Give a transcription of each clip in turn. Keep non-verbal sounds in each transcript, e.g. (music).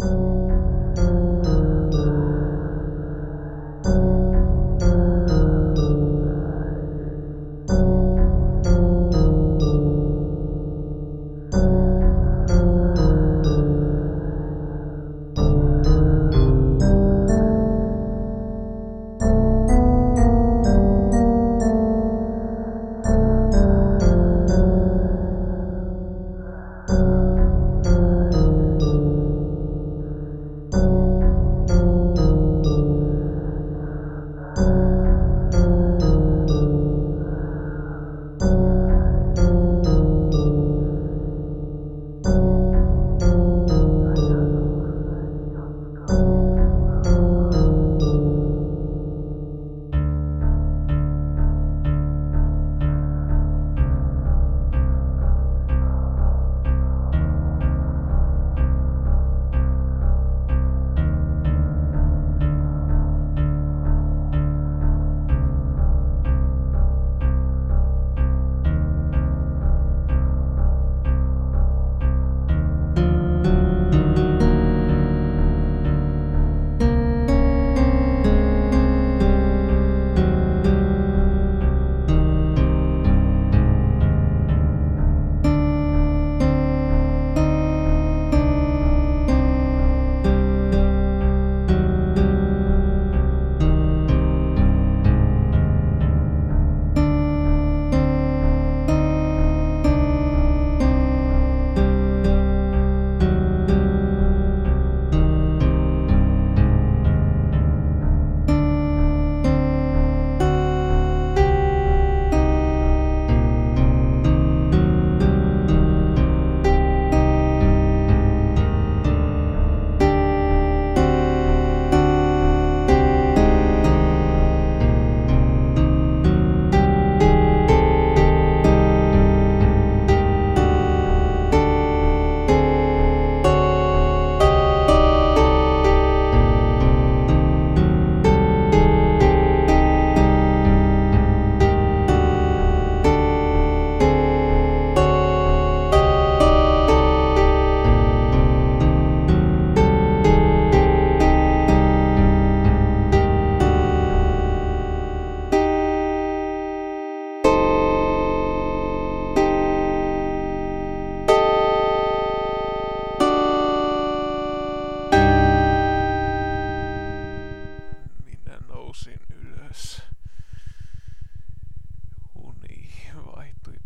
thank you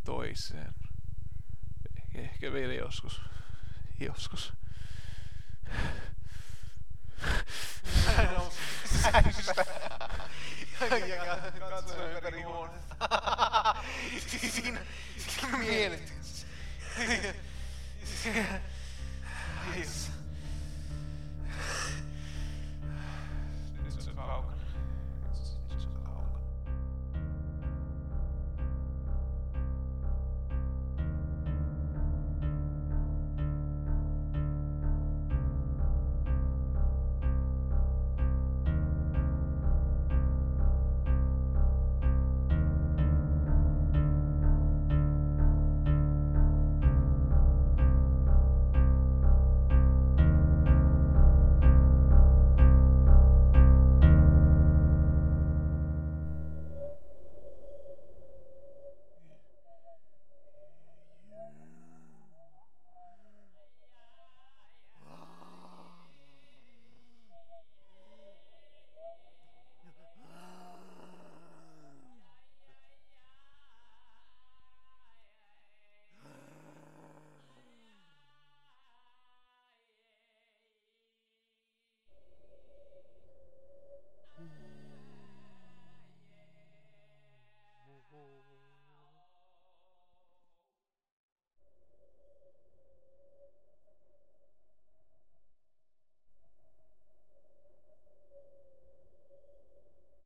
toiseen. Ehkä, ehkä vielä joskus. Joskus. Mä nousin sängystä. Ja katsoin ympäri huonetta. Siinä, siinä mieletys. (laughs) Jeesus.